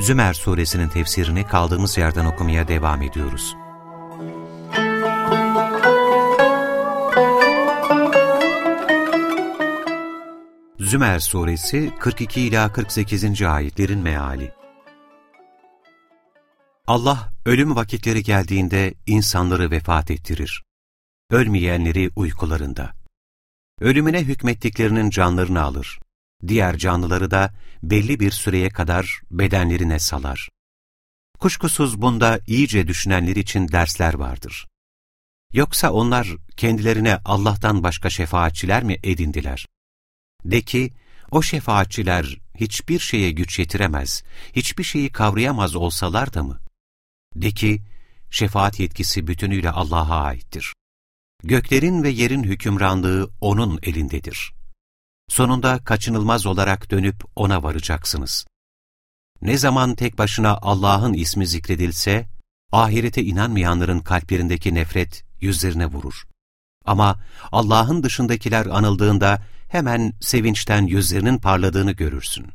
Zümer suresinin tefsirini kaldığımız yerden okumaya devam ediyoruz. Zümer suresi 42 ila 48. ayetlerin meali. Allah ölüm vakitleri geldiğinde insanları vefat ettirir. Ölmeyenleri uykularında. Ölümüne hükmettiklerinin canlarını alır. Diğer canlıları da belli bir süreye kadar bedenlerine salar. Kuşkusuz bunda iyice düşünenler için dersler vardır. Yoksa onlar kendilerine Allah'tan başka şefaatçiler mi edindiler? De ki, o şefaatçiler hiçbir şeye güç yetiremez, hiçbir şeyi kavrayamaz olsalar da mı? De ki, şefaat yetkisi bütünüyle Allah'a aittir. Göklerin ve yerin hükümranlığı O'nun elindedir. Sonunda kaçınılmaz olarak dönüp O'na varacaksınız. Ne zaman tek başına Allah'ın ismi zikredilse, ahirete inanmayanların kalplerindeki nefret yüzlerine vurur. Ama Allah'ın dışındakiler anıldığında hemen sevinçten yüzlerinin parladığını görürsün.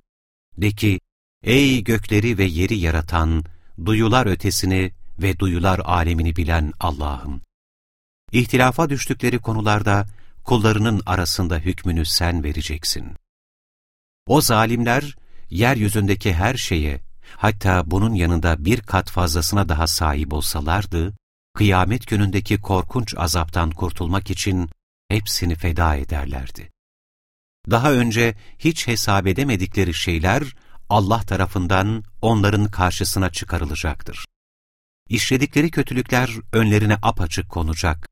De ki, ey gökleri ve yeri yaratan, duyular ötesini ve duyular alemini bilen Allah'ım! İhtilafa düştükleri konularda kullarının arasında hükmünü sen vereceksin. O zalimler, yeryüzündeki her şeye, hatta bunun yanında bir kat fazlasına daha sahip olsalardı, kıyamet günündeki korkunç azaptan kurtulmak için hepsini feda ederlerdi. Daha önce hiç hesap edemedikleri şeyler Allah tarafından onların karşısına çıkarılacaktır. İşledikleri kötülükler önlerine apaçık konacak,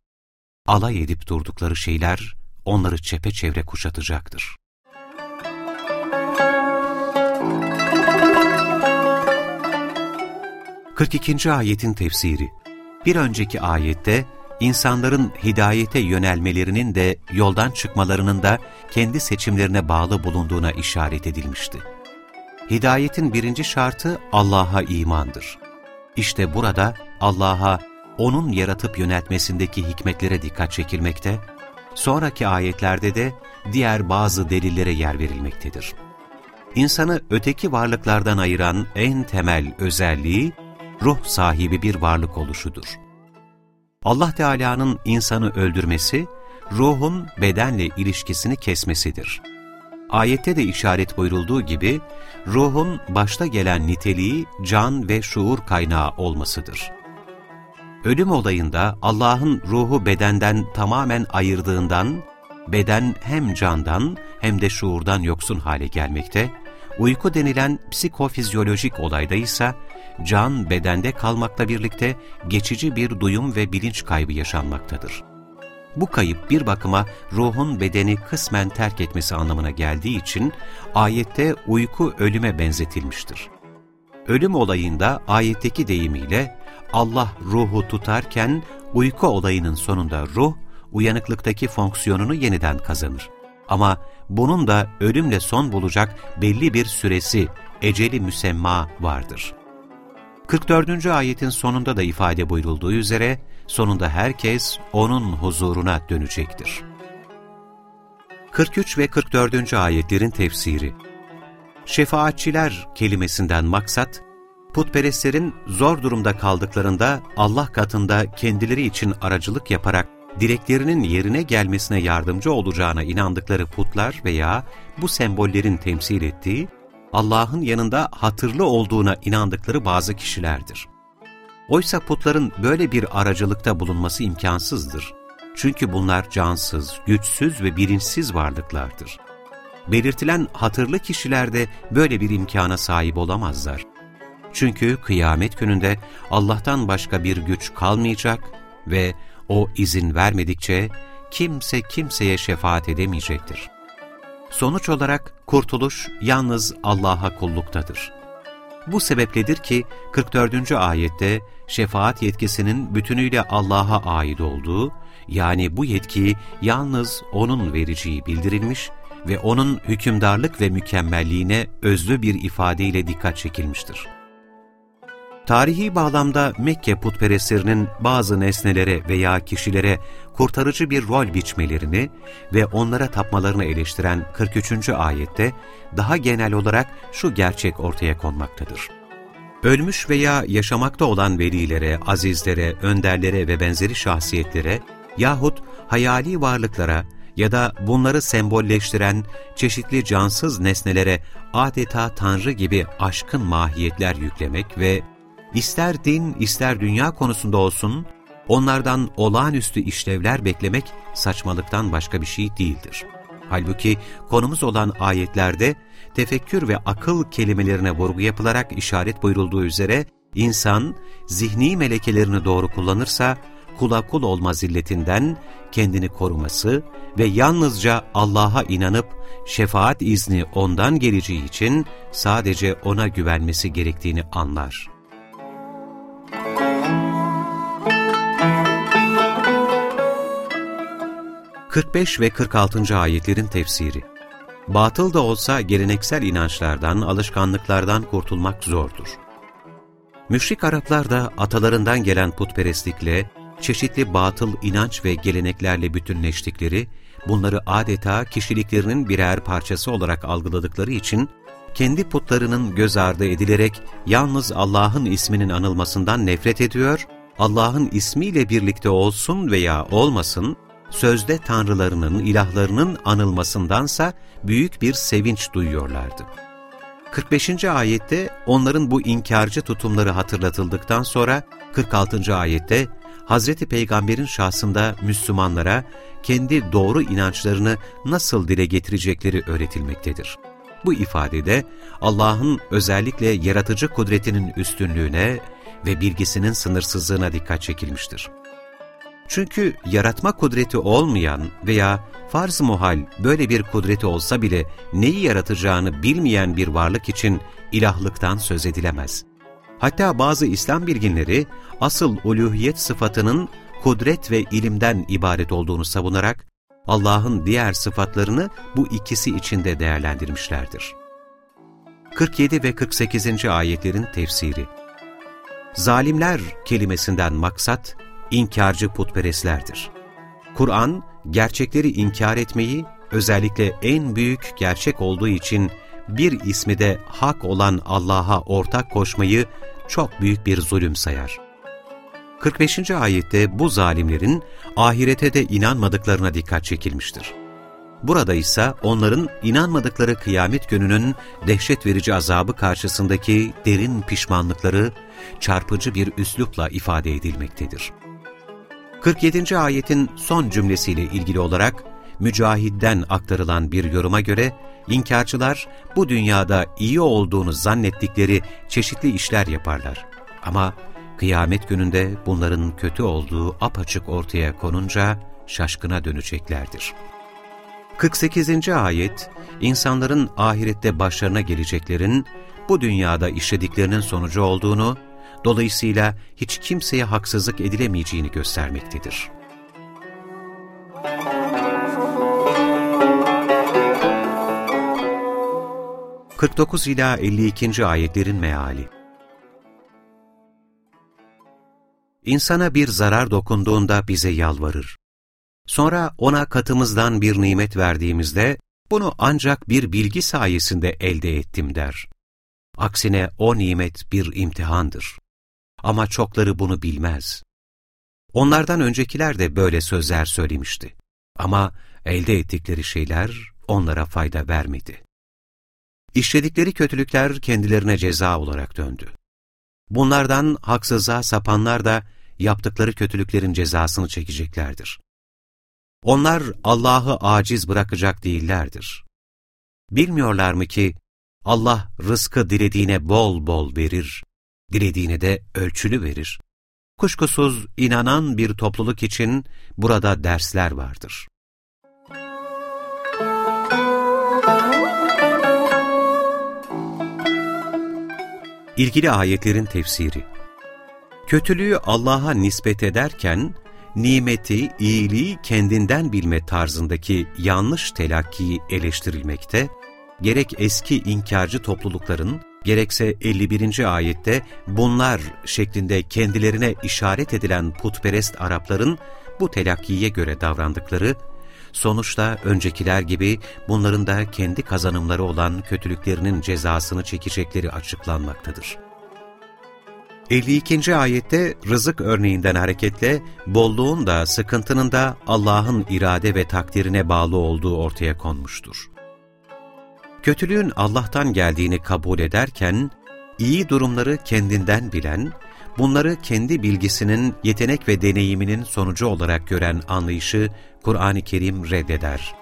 alay edip durdukları şeyler onları çepeçevre kuşatacaktır. Kırk ikinci ayetin tefsiri Bir önceki ayette insanların hidayete yönelmelerinin de yoldan çıkmalarının da kendi seçimlerine bağlı bulunduğuna işaret edilmişti. Hidayetin birinci şartı Allah'a imandır. İşte burada Allah'a onun yaratıp yöneltmesindeki hikmetlere dikkat çekilmekte, sonraki ayetlerde de diğer bazı delillere yer verilmektedir. İnsanı öteki varlıklardan ayıran en temel özelliği, ruh sahibi bir varlık oluşudur. Allah Teala'nın insanı öldürmesi, ruhun bedenle ilişkisini kesmesidir. Ayette de işaret buyurulduğu gibi, ruhun başta gelen niteliği can ve şuur kaynağı olmasıdır. Ölüm olayında Allah'ın ruhu bedenden tamamen ayırdığından, beden hem candan hem de şuurdan yoksun hale gelmekte, uyku denilen psikofizyolojik olayda ise can bedende kalmakla birlikte geçici bir duyum ve bilinç kaybı yaşanmaktadır. Bu kayıp bir bakıma ruhun bedeni kısmen terk etmesi anlamına geldiği için ayette uyku ölüme benzetilmiştir. Ölüm olayında ayetteki deyimiyle Allah ruhu tutarken uyku olayının sonunda ruh, uyanıklıktaki fonksiyonunu yeniden kazanır. Ama bunun da ölümle son bulacak belli bir süresi, eceli müsemma vardır. 44. ayetin sonunda da ifade buyurulduğu üzere, sonunda herkes O'nun huzuruna dönecektir. 43 ve 44. ayetlerin tefsiri Şefaatçiler kelimesinden maksat, putperestlerin zor durumda kaldıklarında Allah katında kendileri için aracılık yaparak dileklerinin yerine gelmesine yardımcı olacağına inandıkları putlar veya bu sembollerin temsil ettiği, Allah'ın yanında hatırlı olduğuna inandıkları bazı kişilerdir. Oysa putların böyle bir aracılıkta bulunması imkansızdır. Çünkü bunlar cansız, güçsüz ve bilinçsiz varlıklardır. Belirtilen hatırlı kişiler de böyle bir imkana sahip olamazlar. Çünkü kıyamet gününde Allah'tan başka bir güç kalmayacak ve O izin vermedikçe kimse kimseye şefaat edemeyecektir. Sonuç olarak kurtuluş yalnız Allah'a kulluktadır. Bu sebepledir ki 44. ayette şefaat yetkisinin bütünüyle Allah'a ait olduğu, yani bu yetkiyi yalnız O'nun vereceği bildirilmiş ve O'nun hükümdarlık ve mükemmelliğine özlü bir ifadeyle dikkat çekilmiştir. Tarihi bağlamda Mekke putperestlerinin bazı nesnelere veya kişilere kurtarıcı bir rol biçmelerini ve onlara tapmalarını eleştiren 43. ayette daha genel olarak şu gerçek ortaya konmaktadır. Ölmüş veya yaşamakta olan velilere, azizlere, önderlere ve benzeri şahsiyetlere yahut hayali varlıklara ya da bunları sembolleştiren çeşitli cansız nesnelere adeta Tanrı gibi aşkın mahiyetler yüklemek ve ister din ister dünya konusunda olsun onlardan olağanüstü işlevler beklemek saçmalıktan başka bir şey değildir. Halbuki konumuz olan ayetlerde tefekkür ve akıl kelimelerine vurgu yapılarak işaret buyurulduğu üzere insan zihni melekelerini doğru kullanırsa kula kul olma zilletinden kendini koruması ve yalnızca Allah'a inanıp şefaat izni ondan geleceği için sadece ona güvenmesi gerektiğini anlar. 45 ve 46. ayetlerin tefsiri Batıl da olsa geleneksel inançlardan, alışkanlıklardan kurtulmak zordur. Müşrik Araplar da atalarından gelen putperestlikle, çeşitli batıl inanç ve geleneklerle bütünleştikleri, bunları adeta kişiliklerinin birer parçası olarak algıladıkları için, kendi putlarının göz ardı edilerek yalnız Allah'ın isminin anılmasından nefret ediyor, Allah'ın ismiyle birlikte olsun veya olmasın, sözde tanrılarının, ilahlarının anılmasındansa büyük bir sevinç duyuyorlardı. 45. ayette onların bu inkarcı tutumları hatırlatıldıktan sonra 46. ayette Hazreti Peygamber'in şahsında Müslümanlara kendi doğru inançlarını nasıl dile getirecekleri öğretilmektedir. Bu ifadede Allah'ın özellikle yaratıcı kudretinin üstünlüğüne ve bilgisinin sınırsızlığına dikkat çekilmiştir. Çünkü yaratma kudreti olmayan veya farz-ı muhal böyle bir kudreti olsa bile neyi yaratacağını bilmeyen bir varlık için ilahlıktan söz edilemez. Hatta bazı İslam bilginleri asıl uluhiyet sıfatının kudret ve ilimden ibaret olduğunu savunarak Allah'ın diğer sıfatlarını bu ikisi içinde değerlendirmişlerdir. 47 ve 48. ayetlerin tefsiri Zalimler kelimesinden maksat, inkarcı putperestlerdir. Kur'an, gerçekleri inkar etmeyi, özellikle en büyük gerçek olduğu için bir ismi de hak olan Allah'a ortak koşmayı çok büyük bir zulüm sayar. 45. ayette bu zalimlerin ahirete de inanmadıklarına dikkat çekilmiştir. Burada ise onların inanmadıkları kıyamet gününün dehşet verici azabı karşısındaki derin pişmanlıkları çarpıcı bir üslupla ifade edilmektedir. 47. ayetin son cümlesiyle ilgili olarak Mücahid'den aktarılan bir yoruma göre inkarcılar bu dünyada iyi olduğunu zannettikleri çeşitli işler yaparlar. Ama kıyamet gününde bunların kötü olduğu apaçık ortaya konunca şaşkına döneceklerdir. 48. ayet, insanların ahirette başlarına geleceklerin bu dünyada işlediklerinin sonucu olduğunu dolayısıyla hiç kimseye haksızlık edilemeyeceğini göstermektedir. ...49 ila 52. ayetlerin meali İnsana bir zarar dokunduğunda bize yalvarır. Sonra ona katımızdan bir nimet verdiğimizde, bunu ancak bir bilgi sayesinde elde ettim der. Aksine o nimet bir imtihandır. Ama çokları bunu bilmez. Onlardan öncekiler de böyle sözler söylemişti. Ama elde ettikleri şeyler onlara fayda vermedi. İşledikleri kötülükler kendilerine ceza olarak döndü. Bunlardan haksıza sapanlar da yaptıkları kötülüklerin cezasını çekeceklerdir. Onlar Allah'ı aciz bırakacak değillerdir. Bilmiyorlar mı ki Allah rızkı dilediğine bol bol verir, dilediğine de ölçülü verir. Kuşkusuz inanan bir topluluk için burada dersler vardır. İlgili ayetlerin tefsiri Kötülüğü Allah'a nispet ederken, nimeti, iyiliği kendinden bilme tarzındaki yanlış telakkiyi eleştirilmekte, gerek eski inkarcı toplulukların, gerekse 51. ayette bunlar şeklinde kendilerine işaret edilen putperest Arapların bu telakkiye göre davrandıkları, sonuçta öncekiler gibi bunların da kendi kazanımları olan kötülüklerinin cezasını çekecekleri açıklanmaktadır. 52. ayette rızık örneğinden hareketle bolluğun da sıkıntının da Allah'ın irade ve takdirine bağlı olduğu ortaya konmuştur. Kötülüğün Allah'tan geldiğini kabul ederken, iyi durumları kendinden bilen, bunları kendi bilgisinin, yetenek ve deneyiminin sonucu olarak gören anlayışı Kur'an-ı Kerim reddeder.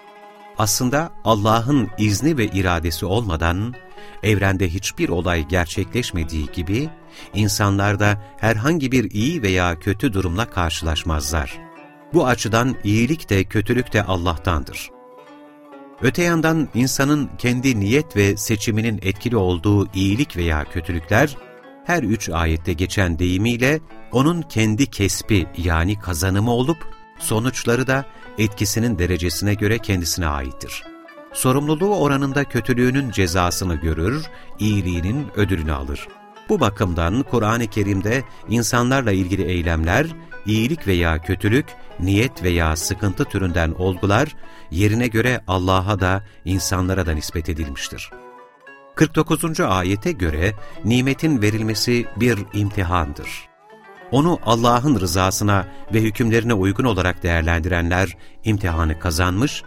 Aslında Allah'ın izni ve iradesi olmadan, evrende hiçbir olay gerçekleşmediği gibi, insanlar da herhangi bir iyi veya kötü durumla karşılaşmazlar. Bu açıdan iyilik de kötülük de Allah'tandır. Öte yandan insanın kendi niyet ve seçiminin etkili olduğu iyilik veya kötülükler, her üç ayette geçen deyimiyle onun kendi kespi yani kazanımı olup, sonuçları da etkisinin derecesine göre kendisine aittir. Sorumluluğu oranında kötülüğünün cezasını görür, iyiliğinin ödülünü alır. Bu bakımdan Kur'an-ı Kerim'de insanlarla ilgili eylemler, iyilik veya kötülük, niyet veya sıkıntı türünden olgular, yerine göre Allah'a da insanlara da nispet edilmiştir. 49. ayete göre nimetin verilmesi bir imtihandır. Onu Allah'ın rızasına ve hükümlerine uygun olarak değerlendirenler imtihanı kazanmış,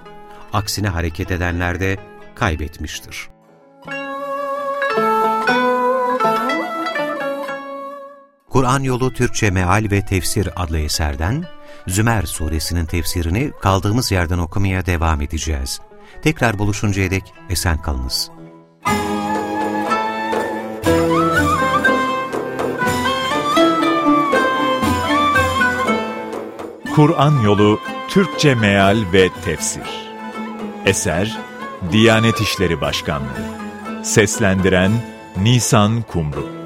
aksine hareket edenler de kaybetmiştir. Kur'an Yolu Türkçe Meal ve Tefsir adlı eserden Zümer suresinin tefsirini kaldığımız yerden okumaya devam edeceğiz. Tekrar buluşuncaya dek esen kalınız. Kur'an Yolu Türkçe Meal ve Tefsir Eser Diyanet İşleri Başkanlığı Seslendiren Nisan Kumru